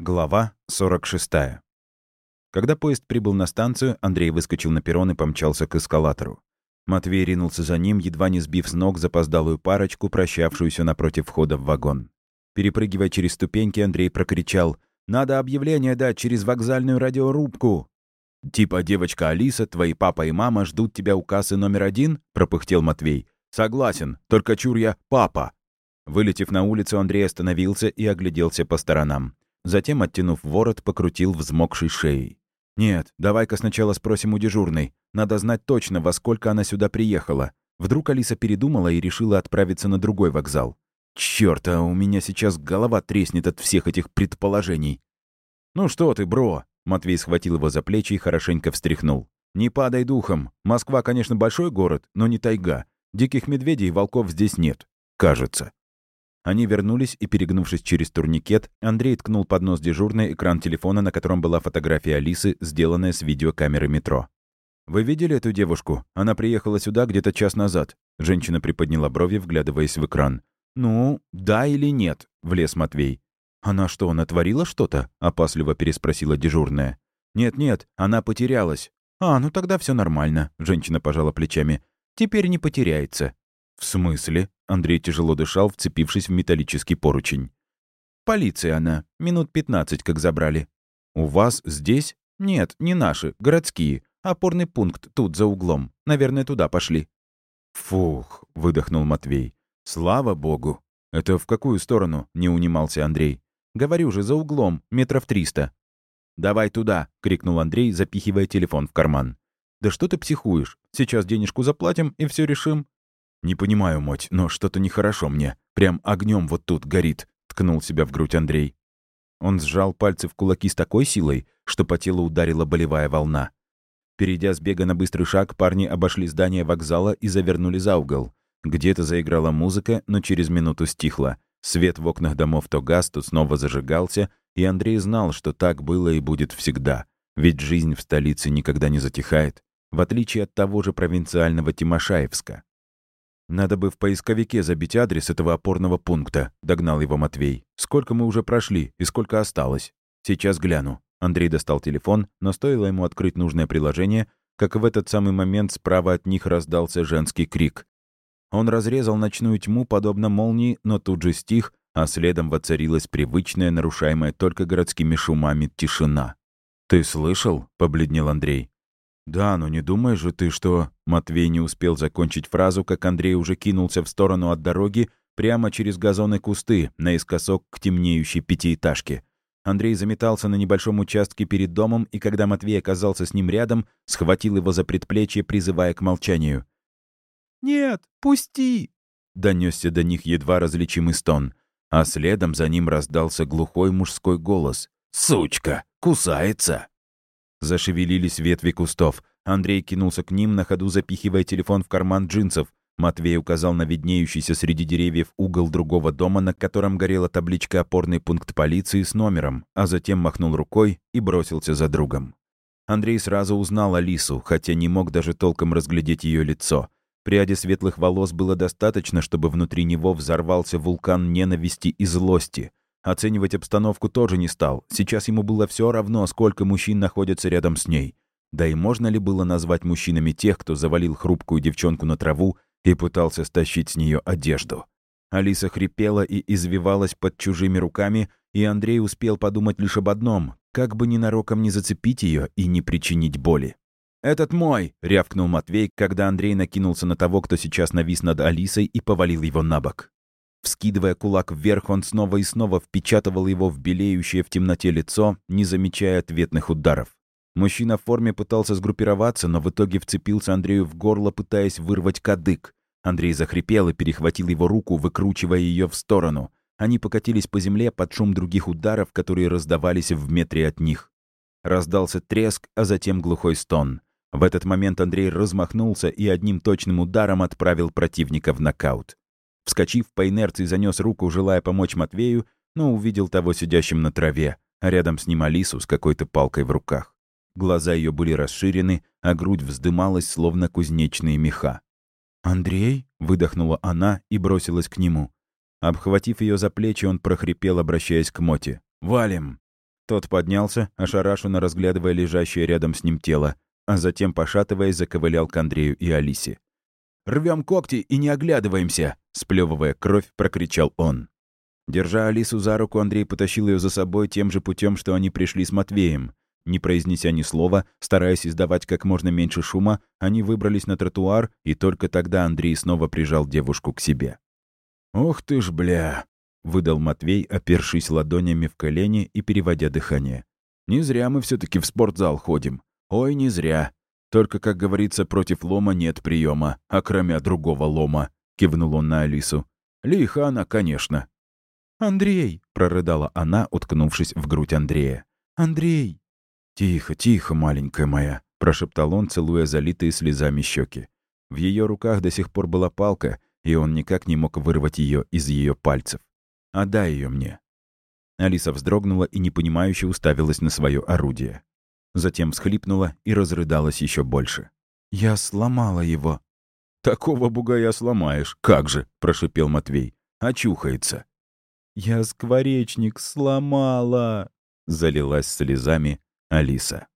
Глава 46. Когда поезд прибыл на станцию, Андрей выскочил на перрон и помчался к эскалатору. Матвей ринулся за ним, едва не сбив с ног запоздалую парочку, прощавшуюся напротив входа в вагон. Перепрыгивая через ступеньки, Андрей прокричал «Надо объявление дать через вокзальную радиорубку!» «Типа девочка Алиса, твои папа и мама ждут тебя у кассы номер один?» — пропыхтел Матвей. «Согласен, только чур я папа!» Вылетев на улицу, Андрей остановился и огляделся по сторонам. Затем, оттянув ворот, покрутил взмокшей шеей. «Нет, давай-ка сначала спросим у дежурной. Надо знать точно, во сколько она сюда приехала. Вдруг Алиса передумала и решила отправиться на другой вокзал. Чёрт, а у меня сейчас голова треснет от всех этих предположений». «Ну что ты, бро?» Матвей схватил его за плечи и хорошенько встряхнул. «Не падай духом. Москва, конечно, большой город, но не тайга. Диких медведей и волков здесь нет. Кажется». Они вернулись, и, перегнувшись через турникет, Андрей ткнул под нос дежурный экран телефона, на котором была фотография Алисы, сделанная с видеокамеры метро. «Вы видели эту девушку? Она приехала сюда где-то час назад». Женщина приподняла брови, вглядываясь в экран. «Ну, да или нет?» — влез Матвей. «Она что, натворила что-то?» — опасливо переспросила дежурная. «Нет-нет, она потерялась». «А, ну тогда все нормально», — женщина пожала плечами. «Теперь не потеряется». «В смысле?» — Андрей тяжело дышал, вцепившись в металлический поручень. «Полиция она. Минут пятнадцать как забрали». «У вас здесь?» «Нет, не наши, городские. Опорный пункт тут, за углом. Наверное, туда пошли». «Фух», — выдохнул Матвей. «Слава богу». «Это в какую сторону?» — не унимался Андрей. «Говорю же, за углом, метров триста». «Давай туда!» — крикнул Андрей, запихивая телефон в карман. «Да что ты психуешь? Сейчас денежку заплатим и все решим». «Не понимаю, мать, но что-то нехорошо мне. Прям огнем вот тут горит», — ткнул себя в грудь Андрей. Он сжал пальцы в кулаки с такой силой, что по телу ударила болевая волна. Перейдя с бега на быстрый шаг, парни обошли здание вокзала и завернули за угол. Где-то заиграла музыка, но через минуту стихла. Свет в окнах домов то гас, то снова зажигался, и Андрей знал, что так было и будет всегда. Ведь жизнь в столице никогда не затихает, в отличие от того же провинциального Тимошаевска. «Надо бы в поисковике забить адрес этого опорного пункта», — догнал его Матвей. «Сколько мы уже прошли и сколько осталось? Сейчас гляну». Андрей достал телефон, но стоило ему открыть нужное приложение, как в этот самый момент справа от них раздался женский крик. Он разрезал ночную тьму, подобно молнии, но тут же стих, а следом воцарилась привычная, нарушаемая только городскими шумами, тишина. «Ты слышал?» — побледнел Андрей. «Да, но не думаешь же ты, что...» Матвей не успел закончить фразу, как Андрей уже кинулся в сторону от дороги, прямо через газоны кусты, наискосок к темнеющей пятиэтажке. Андрей заметался на небольшом участке перед домом, и когда Матвей оказался с ним рядом, схватил его за предплечье, призывая к молчанию. «Нет, пусти!» — донесся до них едва различимый стон, а следом за ним раздался глухой мужской голос. «Сучка! Кусается!» Зашевелились ветви кустов. Андрей кинулся к ним, на ходу запихивая телефон в карман джинсов. Матвей указал на виднеющийся среди деревьев угол другого дома, на котором горела табличка «Опорный пункт полиции» с номером, а затем махнул рукой и бросился за другом. Андрей сразу узнал Алису, хотя не мог даже толком разглядеть ее лицо. Пряди светлых волос было достаточно, чтобы внутри него взорвался вулкан ненависти и злости. Оценивать обстановку тоже не стал. Сейчас ему было все равно, сколько мужчин находится рядом с ней. Да и можно ли было назвать мужчинами тех, кто завалил хрупкую девчонку на траву и пытался стащить с нее одежду? Алиса хрипела и извивалась под чужими руками, и Андрей успел подумать лишь об одном — как бы ненароком не зацепить ее и не причинить боли. «Этот мой!» — рявкнул Матвей, когда Андрей накинулся на того, кто сейчас навис над Алисой и повалил его на бок. Вскидывая кулак вверх, он снова и снова впечатывал его в белеющее в темноте лицо, не замечая ответных ударов. Мужчина в форме пытался сгруппироваться, но в итоге вцепился Андрею в горло, пытаясь вырвать кадык. Андрей захрипел и перехватил его руку, выкручивая ее в сторону. Они покатились по земле под шум других ударов, которые раздавались в метре от них. Раздался треск, а затем глухой стон. В этот момент Андрей размахнулся и одним точным ударом отправил противника в нокаут. Вскочив по инерции, занес руку, желая помочь Матвею, но увидел того сидящим на траве, а рядом с ним Алису с какой-то палкой в руках. Глаза ее были расширены, а грудь вздымалась, словно кузнечные меха. «Андрей?» — выдохнула она и бросилась к нему. Обхватив ее за плечи, он прохрипел, обращаясь к Моте. «Валим!» Тот поднялся, ошарашенно разглядывая лежащее рядом с ним тело, а затем, пошатываясь, заковылял к Андрею и Алисе. «Рвем когти и не оглядываемся!» — сплевывая кровь, прокричал он. Держа Алису за руку, Андрей потащил ее за собой тем же путем, что они пришли с Матвеем. Не произнеся ни слова, стараясь издавать как можно меньше шума, они выбрались на тротуар, и только тогда Андрей снова прижал девушку к себе. «Ох ты ж, бля!» — выдал Матвей, опершись ладонями в колени и переводя дыхание. «Не зря мы все таки в спортзал ходим. Ой, не зря. Только, как говорится, против лома нет приема, а кроме другого лома», — кивнул он на Алису. «Лиха она, конечно». «Андрей!» — прорыдала она, уткнувшись в грудь Андрея. «Андрей!» «Тихо, тихо, маленькая моя», — прошептал он, целуя залитые слезами щеки. В ее руках до сих пор была палка, и он никак не мог вырвать ее из ее пальцев. «Отдай ее мне». Алиса вздрогнула и непонимающе уставилась на свое орудие. Затем всхлипнула и разрыдалась еще больше. «Я сломала его». «Такого бугая сломаешь, как же!» — прошипел Матвей. «Очухается». «Я скворечник сломала!» — залилась слезами Алиса.